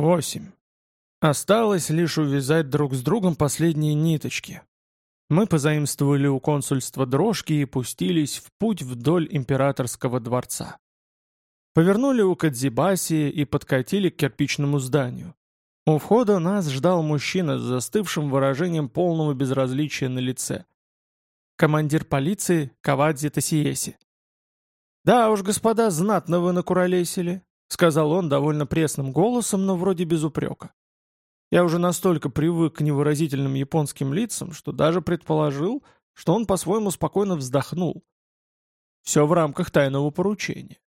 Восемь. Осталось лишь увязать друг с другом последние ниточки. Мы позаимствовали у консульства дрожки и пустились в путь вдоль императорского дворца. Повернули у Кадзибаси и подкатили к кирпичному зданию. У входа нас ждал мужчина с застывшим выражением полного безразличия на лице. Командир полиции Кавадзи Тосиеси. «Да уж, господа, знатно вы накуролесили», — сказал он довольно пресным голосом, но вроде без упрека. Я уже настолько привык к невыразительным японским лицам, что даже предположил, что он по-своему спокойно вздохнул. Все в рамках тайного поручения.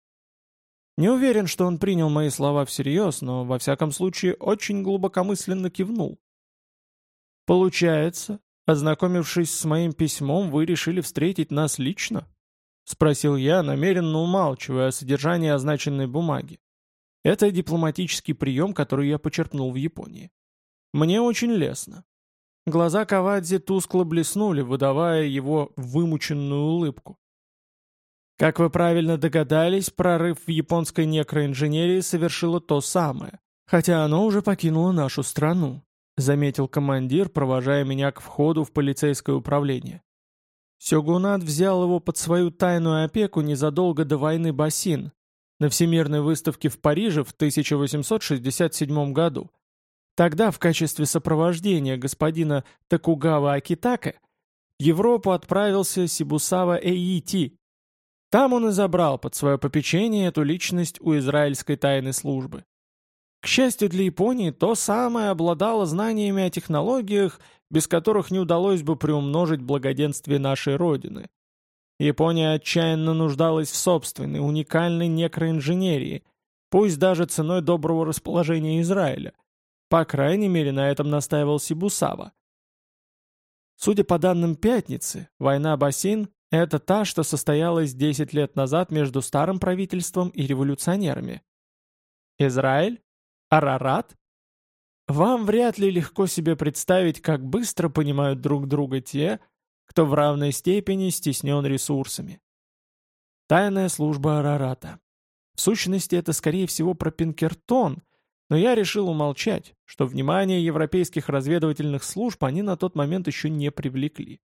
Не уверен, что он принял мои слова всерьез, но, во всяком случае, очень глубокомысленно кивнул. «Получается, ознакомившись с моим письмом, вы решили встретить нас лично?» — спросил я, намеренно умалчивая о содержании означенной бумаги. Это дипломатический прием, который я почерпнул в Японии. Мне очень лестно. Глаза Кавадзи тускло блеснули, выдавая его вымученную улыбку. Как вы правильно догадались, прорыв в японской некроинженерии совершило то самое, хотя оно уже покинуло нашу страну, заметил командир, провожая меня к входу в полицейское управление. Сёгунат взял его под свою тайную опеку незадолго до войны Басин на Всемирной выставке в Париже в 1867 году, Тогда в качестве сопровождения господина Такугава Акитака в Европу отправился Сибусава Эйити. Там он и забрал под свое попечение эту личность у израильской тайной службы. К счастью для Японии, то самое обладало знаниями о технологиях, без которых не удалось бы приумножить благоденствие нашей Родины. Япония отчаянно нуждалась в собственной, уникальной некроинженерии, пусть даже ценой доброго расположения Израиля. По крайней мере, на этом настаивал Сибусава. Судя по данным пятницы, война Басин – это та, что состоялась 10 лет назад между старым правительством и революционерами. Израиль? Арарат? Вам вряд ли легко себе представить, как быстро понимают друг друга те, кто в равной степени стеснен ресурсами. Тайная служба Арарата. В сущности, это скорее всего про Пинкертон – но я решил умолчать, что внимание европейских разведывательных служб они на тот момент еще не привлекли.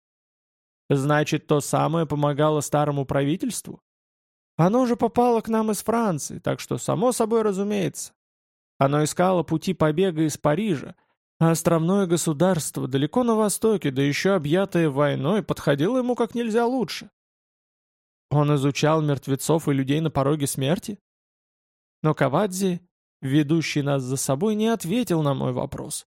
Значит, то самое помогало старому правительству? Оно же попало к нам из Франции, так что, само собой разумеется. Оно искало пути побега из Парижа, а островное государство далеко на востоке, да еще объятое войной, подходило ему как нельзя лучше. Он изучал мертвецов и людей на пороге смерти? Но Кавадзи ведущий нас за собой, не ответил на мой вопрос.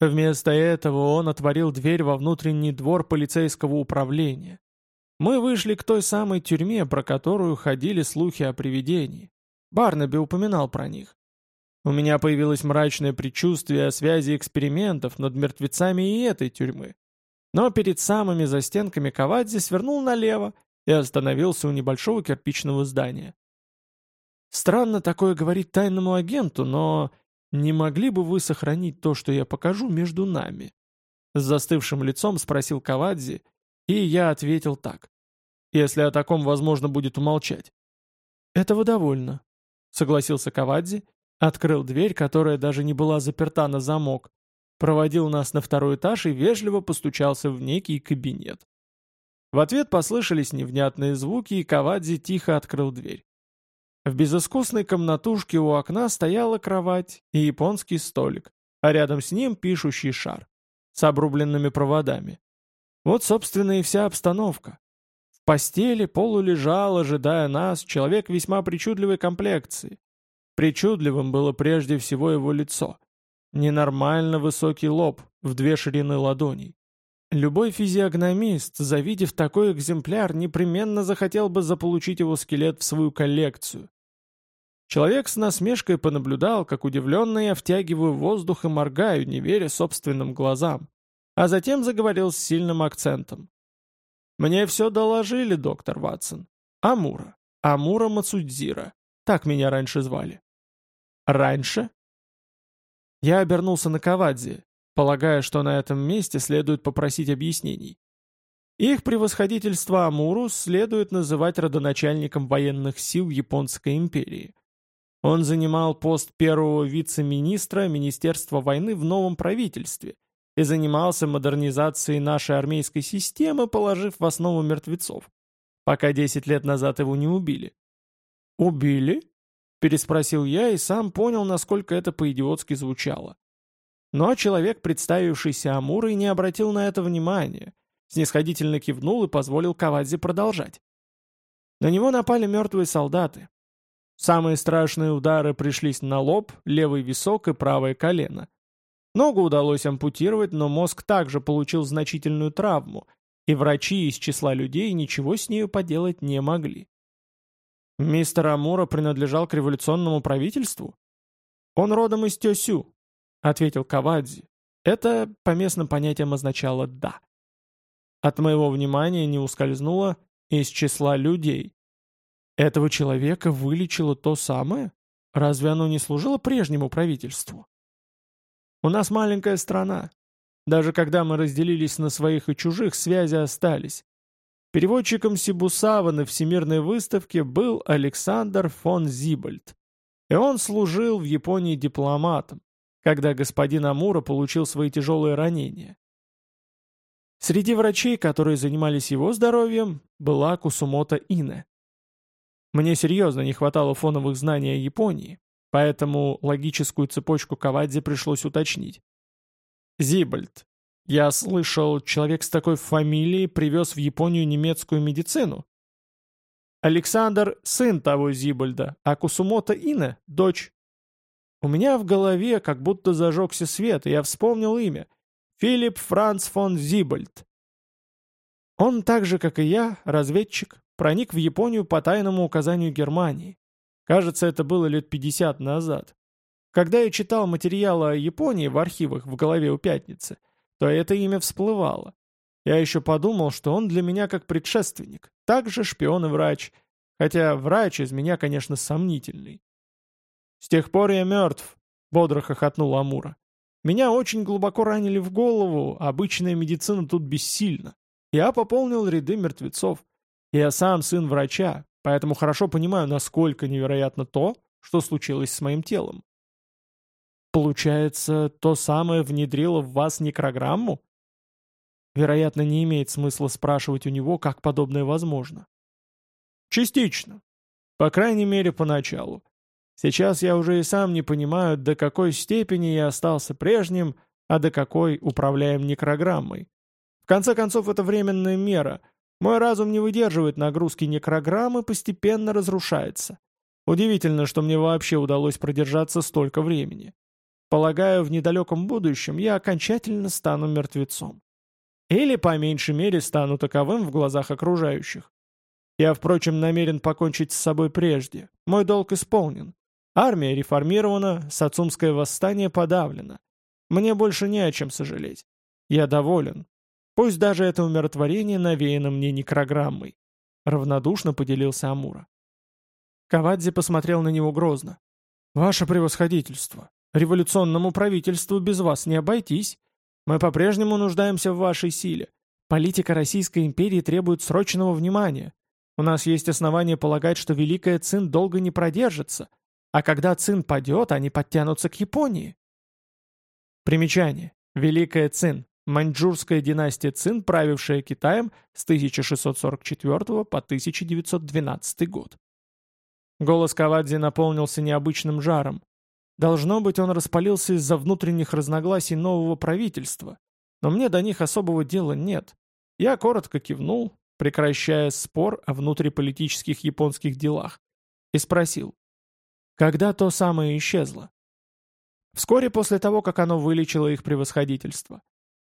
Вместо этого он отворил дверь во внутренний двор полицейского управления. Мы вышли к той самой тюрьме, про которую ходили слухи о привидении. Барнаби упоминал про них. У меня появилось мрачное предчувствие о связи экспериментов над мертвецами и этой тюрьмы. Но перед самыми застенками Кавадзи свернул налево и остановился у небольшого кирпичного здания. Странно такое говорить тайному агенту, но не могли бы вы сохранить то, что я покажу между нами?» С застывшим лицом спросил Кавадзи, и я ответил так. «Если о таком возможно будет умолчать». «Этого довольно», — согласился Кавадзи, открыл дверь, которая даже не была заперта на замок, проводил нас на второй этаж и вежливо постучался в некий кабинет. В ответ послышались невнятные звуки, и Кавадзи тихо открыл дверь. В безыскусной комнатушке у окна стояла кровать и японский столик, а рядом с ним пишущий шар с обрубленными проводами. Вот, собственно, и вся обстановка. В постели полулежал, ожидая нас, человек весьма причудливой комплекции. Причудливым было прежде всего его лицо. Ненормально высокий лоб в две ширины ладоней. Любой физиогномист, завидев такой экземпляр, непременно захотел бы заполучить его скелет в свою коллекцию. Человек с насмешкой понаблюдал, как удивленно я втягиваю воздух и моргаю, не веря собственным глазам. А затем заговорил с сильным акцентом. «Мне все доложили, доктор Ватсон. Амура. Амура Мацудзира. Так меня раньше звали». «Раньше?» Я обернулся на Кавадзе, полагая, что на этом месте следует попросить объяснений. Их превосходительство Амуру следует называть родоначальником военных сил Японской империи – Он занимал пост первого вице-министра Министерства войны в новом правительстве и занимался модернизацией нашей армейской системы, положив в основу мертвецов, пока 10 лет назад его не убили. «Убили?» — переспросил я и сам понял, насколько это по-идиотски звучало. Но человек, представившийся Амурой, не обратил на это внимания, снисходительно кивнул и позволил Кавадзе продолжать. На него напали мертвые солдаты. Самые страшные удары пришлись на лоб, левый висок и правое колено. Ногу удалось ампутировать, но мозг также получил значительную травму, и врачи из числа людей ничего с нею поделать не могли. Мистер Амура принадлежал к революционному правительству? Он родом из Тёсю, ответил Кавадзи. Это по местным понятиям означало «да». От моего внимания не ускользнуло из числа людей. Этого человека вылечило то самое? Разве оно не служило прежнему правительству? У нас маленькая страна. Даже когда мы разделились на своих и чужих, связи остались. Переводчиком Сибусава на Всемирной выставке был Александр фон Зибальд. И он служил в Японии дипломатом, когда господин Амура получил свои тяжелые ранения. Среди врачей, которые занимались его здоровьем, была Кусумото Ине. Мне серьезно не хватало фоновых знаний о Японии, поэтому логическую цепочку Кавадзе пришлось уточнить. Зибальд. Я слышал, человек с такой фамилией привез в Японию немецкую медицину. Александр – сын того Зибальда, а Кусумото Ине – дочь. У меня в голове как будто зажегся свет, и я вспомнил имя. Филипп Франц фон Зибальд. Он так же, как и я, разведчик, проник в Японию по тайному указанию Германии. Кажется, это было лет 50 назад. Когда я читал материалы о Японии в архивах в голове у Пятницы, то это имя всплывало. Я еще подумал, что он для меня как предшественник, также шпион и врач, хотя врач из меня, конечно, сомнительный. «С тех пор я мертв», — бодро хохотнул Амура. Меня очень глубоко ранили в голову, обычная медицина тут бессильна. Я пополнил ряды мертвецов. Я сам сын врача, поэтому хорошо понимаю, насколько невероятно то, что случилось с моим телом. Получается, то самое внедрило в вас некрограмму? Вероятно, не имеет смысла спрашивать у него, как подобное возможно. Частично. По крайней мере, поначалу. Сейчас я уже и сам не понимаю, до какой степени я остался прежним, а до какой управляем некрограммой. В конце концов, это временная мера. Мой разум не выдерживает нагрузки некрограммы, постепенно разрушается. Удивительно, что мне вообще удалось продержаться столько времени. Полагаю, в недалеком будущем я окончательно стану мертвецом. Или, по меньшей мере, стану таковым в глазах окружающих. Я, впрочем, намерен покончить с собой прежде. Мой долг исполнен. Армия реформирована, Сацумское восстание подавлено. Мне больше не о чем сожалеть. Я доволен. Пусть даже это умиротворение навеяно мне некрограммой. Равнодушно поделился Амура. Кавадзе посмотрел на него грозно. «Ваше превосходительство, революционному правительству без вас не обойтись. Мы по-прежнему нуждаемся в вашей силе. Политика Российской империи требует срочного внимания. У нас есть основания полагать, что Великая Цин долго не продержится, а когда Цин падет, они подтянутся к Японии. Примечание. Великая Цин. Маньчжурская династия Цин, правившая Китаем с 1644 по 1912 год. Голос Кавадзи наполнился необычным жаром. Должно быть, он распалился из-за внутренних разногласий нового правительства, но мне до них особого дела нет. Я коротко кивнул, прекращая спор о внутриполитических японских делах, и спросил, когда то самое исчезло? Вскоре после того, как оно вылечило их превосходительство.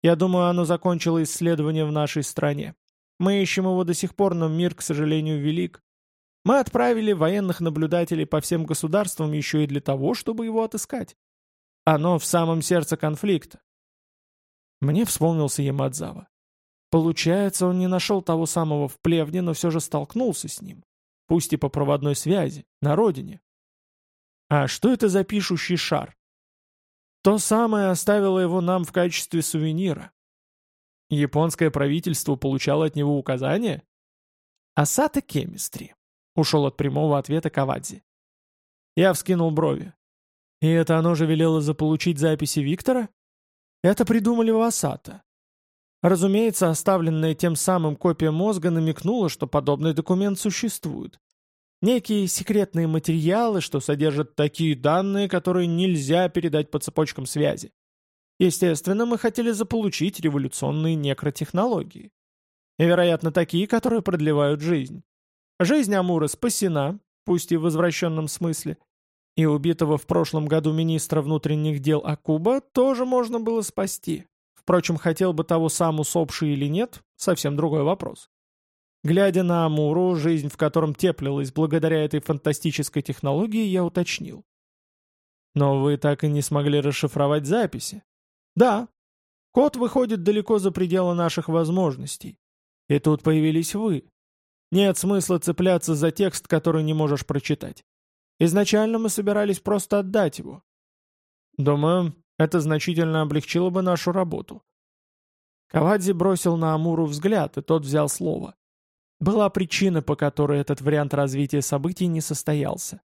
Я думаю, оно закончило исследование в нашей стране. Мы ищем его до сих пор, но мир, к сожалению, велик. Мы отправили военных наблюдателей по всем государствам еще и для того, чтобы его отыскать. Оно в самом сердце конфликта. Мне вспомнился Ямадзава. Получается, он не нашел того самого в плевне, но все же столкнулся с ним. Пусть и по проводной связи, на родине. А что это за пишущий шар? То самое оставило его нам в качестве сувенира. Японское правительство получало от него указания? Асата Кемистри. Ушел от прямого ответа Кавадзи. Я вскинул брови. И это оно же велело заполучить записи Виктора? Это придумали у Асата. Разумеется, оставленная тем самым копия мозга намекнула, что подобный документ существует. Некие секретные материалы, что содержат такие данные, которые нельзя передать по цепочкам связи. Естественно, мы хотели заполучить революционные некротехнологии. И, вероятно, такие, которые продлевают жизнь. Жизнь Амура спасена, пусть и в возвращенном смысле, и убитого в прошлом году министра внутренних дел Акуба тоже можно было спасти. Впрочем, хотел бы того сам усопший или нет, совсем другой вопрос. Глядя на Амуру, жизнь в котором теплилась благодаря этой фантастической технологии, я уточнил. Но вы так и не смогли расшифровать записи. Да, код выходит далеко за пределы наших возможностей. И тут появились вы. Нет смысла цепляться за текст, который не можешь прочитать. Изначально мы собирались просто отдать его. Думаю, это значительно облегчило бы нашу работу. Кавадзи бросил на Амуру взгляд, и тот взял слово. Была причина, по которой этот вариант развития событий не состоялся.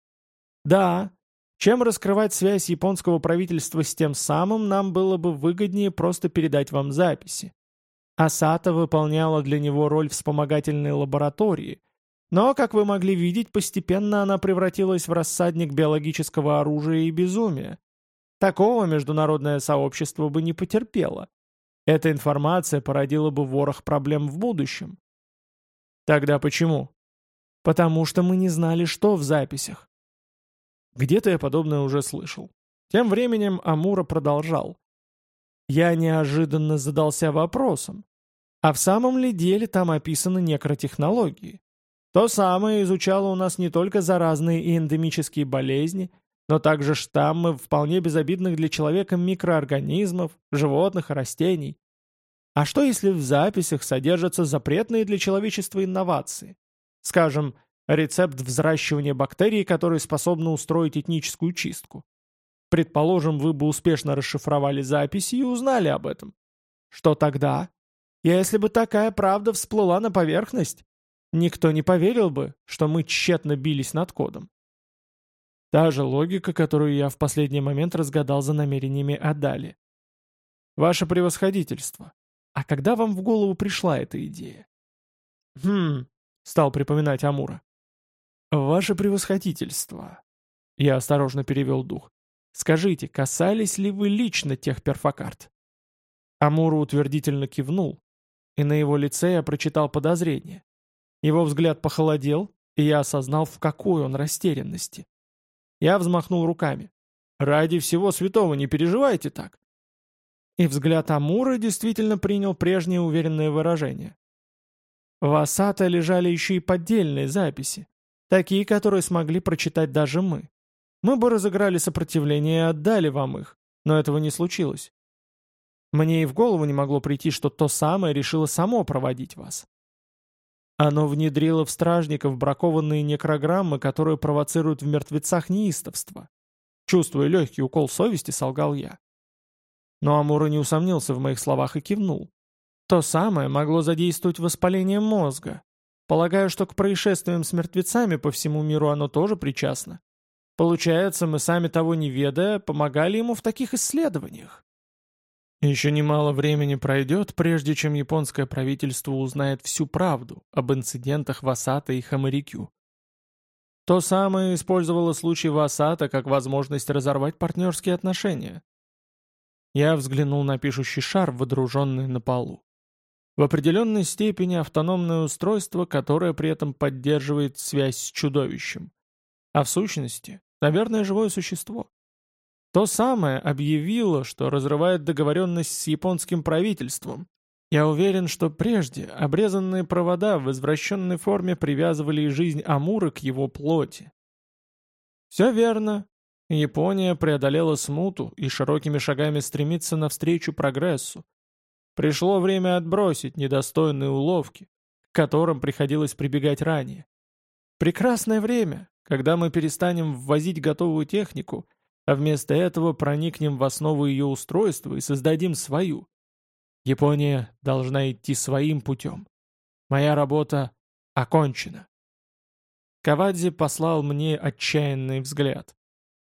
Да, чем раскрывать связь японского правительства с тем самым, нам было бы выгоднее просто передать вам записи. Асата выполняла для него роль вспомогательной лаборатории, но, как вы могли видеть, постепенно она превратилась в рассадник биологического оружия и безумия. Такого международное сообщество бы не потерпело. Эта информация породила бы ворох проблем в будущем. Тогда почему? Потому что мы не знали, что в записях. Где-то я подобное уже слышал. Тем временем Амура продолжал. Я неожиданно задался вопросом, а в самом ли деле там описаны некротехнологии? То самое изучало у нас не только заразные и эндемические болезни, но также штаммы вполне безобидных для человека микроорганизмов, животных и растений. А что если в записях содержатся запретные для человечества инновации? Скажем, рецепт взращивания бактерий, которые способны устроить этническую чистку. Предположим, вы бы успешно расшифровали записи и узнали об этом. Что тогда? Если бы такая правда всплыла на поверхность, никто не поверил бы, что мы тщетно бились над кодом. Та же логика, которую я в последний момент разгадал за намерениями Адали. Ваше превосходительство, а когда вам в голову пришла эта идея? Хм, стал припоминать Амура. Ваше превосходительство. Я осторожно перевел дух. Скажите, касались ли вы лично тех перфокарт? Амура утвердительно кивнул, и на его лице я прочитал подозрение. Его взгляд похолодел, и я осознал, в какой он растерянности. Я взмахнул руками. «Ради всего святого не переживайте так. И взгляд Амура действительно принял прежнее уверенное выражение. В Асата лежали еще и поддельные записи, такие, которые смогли прочитать даже мы. Мы бы разыграли сопротивление и отдали вам их, но этого не случилось. Мне и в голову не могло прийти, что то самое решило само проводить вас. Оно внедрило в стражников бракованные некрограммы, которые провоцируют в мертвецах неистовство. Чувствуя легкий укол совести, солгал я. Но Амура не усомнился в моих словах и кивнул. То самое могло задействовать воспаление мозга. Полагаю, что к происшествиям с мертвецами по всему миру оно тоже причастно. Получается, мы сами того не ведая, помогали ему в таких исследованиях. Еще немало времени пройдет, прежде чем японское правительство узнает всю правду об инцидентах в Асата и Хамарикю. То самое использовало случай в Асата как возможность разорвать партнерские отношения. Я взглянул на пишущий шар, водруженный на полу. В определенной степени автономное устройство, которое при этом поддерживает связь с чудовищем. А в сущности, наверное, живое существо. То самое объявило, что разрывает договоренность с японским правительством. Я уверен, что прежде обрезанные провода в извращенной форме привязывали жизнь Амура к его плоти. Все верно, Япония преодолела смуту и широкими шагами стремится навстречу прогрессу. Пришло время отбросить недостойные уловки, к которым приходилось прибегать ранее. Прекрасное время, когда мы перестанем ввозить готовую технику, а вместо этого проникнем в основу ее устройства и создадим свою. Япония должна идти своим путем. Моя работа окончена. Кавадзи послал мне отчаянный взгляд.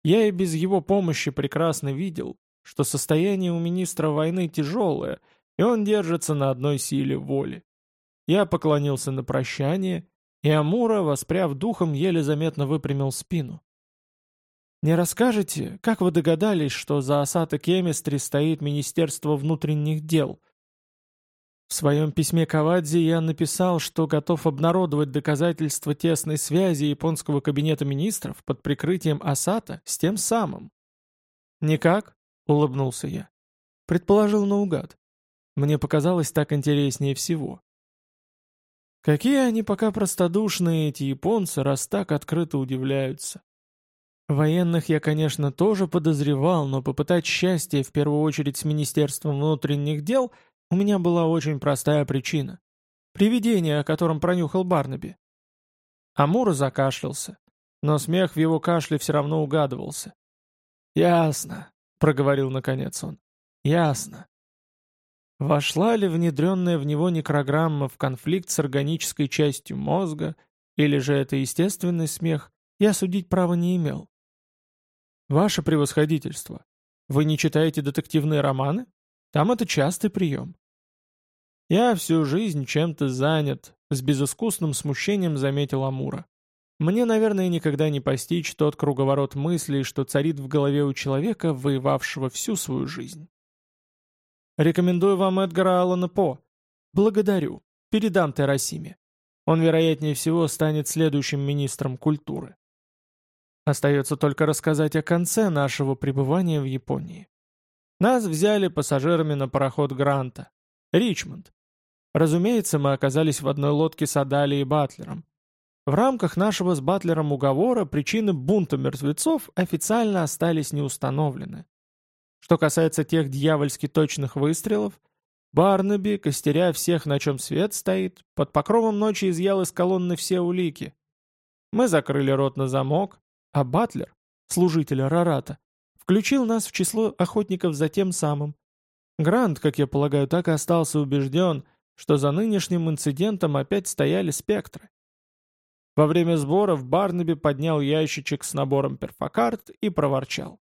Я и без его помощи прекрасно видел, что состояние у министра войны тяжелое, и он держится на одной силе воли. Я поклонился на прощание, и Амура, воспряв духом, еле заметно выпрямил спину. «Не расскажете, как вы догадались, что за Асата Кемистри стоит Министерство внутренних дел?» В своем письме Кавадзе я написал, что готов обнародовать доказательства тесной связи японского кабинета министров под прикрытием Асата с тем самым. «Никак?» — улыбнулся я. Предположил наугад. Мне показалось так интереснее всего. Какие они пока простодушные, эти японцы, раз так открыто удивляются. Военных я, конечно, тоже подозревал, но попытать счастье в первую очередь с Министерством внутренних дел — у меня была очень простая причина. Привидение, о котором пронюхал Барнаби. Амура закашлялся, но смех в его кашле все равно угадывался. «Ясно», — проговорил наконец он. «Ясно». Вошла ли внедренная в него некрограмма в конфликт с органической частью мозга, или же это естественный смех, я судить права не имел. «Ваше превосходительство, вы не читаете детективные романы?» Там это частый прием. Я всю жизнь чем-то занят, с безыскусным смущением заметил Амура. Мне, наверное, никогда не постичь тот круговорот мыслей, что царит в голове у человека, воевавшего всю свою жизнь. Рекомендую вам Эдгара Аллана По. Благодарю. Передам Террасиме. Он, вероятнее всего, станет следующим министром культуры. Остается только рассказать о конце нашего пребывания в Японии. Нас взяли пассажирами на пароход Гранта. Ричмонд. Разумеется, мы оказались в одной лодке с Адали и Батлером. В рамках нашего с Батлером уговора причины бунта мертвецов официально остались неустановлены. Что касается тех дьявольски точных выстрелов, Барнаби, костеря всех, на чем свет стоит, под покровом ночи изъял из колонны все улики. Мы закрыли рот на замок, а Батлер, служитель Рарата, включил нас в число охотников за тем самым. Грант, как я полагаю, так и остался убежден, что за нынешним инцидентом опять стояли спектры. Во время сборов Барнаби поднял ящичек с набором перфокарт и проворчал.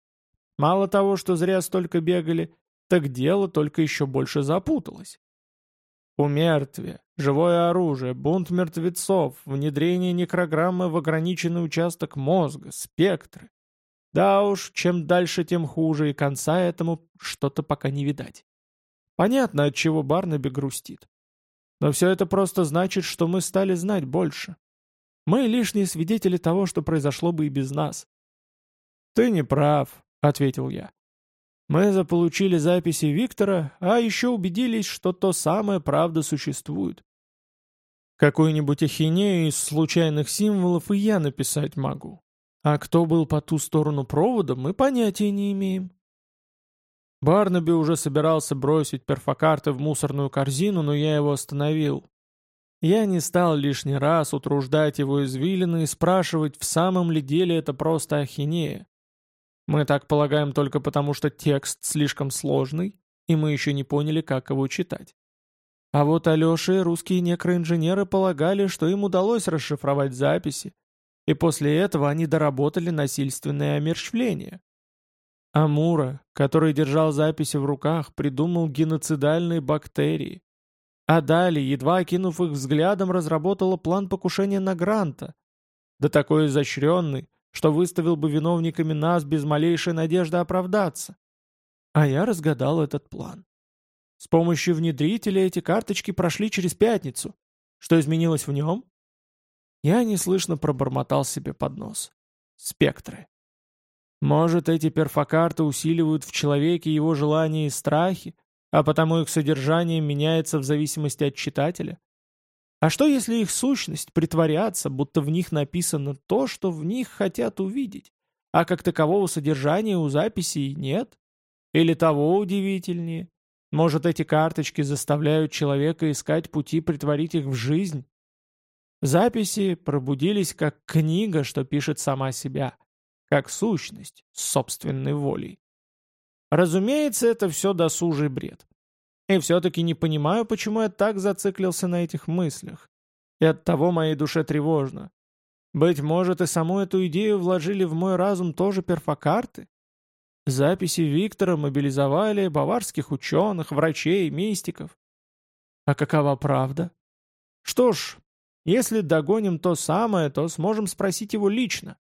Мало того, что зря столько бегали, так дело только еще больше запуталось. Умертвие, живое оружие, бунт мертвецов, внедрение некрограммы в ограниченный участок мозга, спектры. Да уж, чем дальше, тем хуже, и конца этому что-то пока не видать. Понятно, от чего Барнаби грустит. Но все это просто значит, что мы стали знать больше. Мы лишние свидетели того, что произошло бы и без нас. «Ты не прав», — ответил я. «Мы заполучили записи Виктора, а еще убедились, что то самое правда существует. Какую-нибудь ахинею из случайных символов и я написать могу. А кто был по ту сторону провода, мы понятия не имеем. Барнаби уже собирался бросить перфокарты в мусорную корзину, но я его остановил. Я не стал лишний раз утруждать его извилины и спрашивать, в самом ли деле это просто ахинея. Мы так полагаем только потому, что текст слишком сложный, и мы еще не поняли, как его читать. А вот Алеша и русские некроинженеры полагали, что им удалось расшифровать записи, и после этого они доработали насильственное омерщвление. Амура, который держал записи в руках, придумал геноцидальные бактерии. А далее, едва окинув их взглядом, разработала план покушения на Гранта. Да такой изощренный, что выставил бы виновниками нас без малейшей надежды оправдаться. А я разгадал этот план. С помощью внедрителя эти карточки прошли через пятницу. Что изменилось в нем? Я неслышно пробормотал себе под нос. Спектры. Может, эти перфокарты усиливают в человеке его желания и страхи, а потому их содержание меняется в зависимости от читателя? А что, если их сущность притворяться, будто в них написано то, что в них хотят увидеть, а как такового содержания у записей нет? Или того удивительнее? Может, эти карточки заставляют человека искать пути притворить их в жизнь? Записи пробудились как книга, что пишет сама себя, как сущность с собственной волей. Разумеется, это все досужий бред. И все-таки не понимаю, почему я так зациклился на этих мыслях. И от того моей душе тревожно. Быть может, и саму эту идею вложили в мой разум тоже перфокарты? Записи Виктора мобилизовали баварских ученых, врачей, мистиков. А какова правда? Что ж, если догоним то самое, то сможем спросить его лично.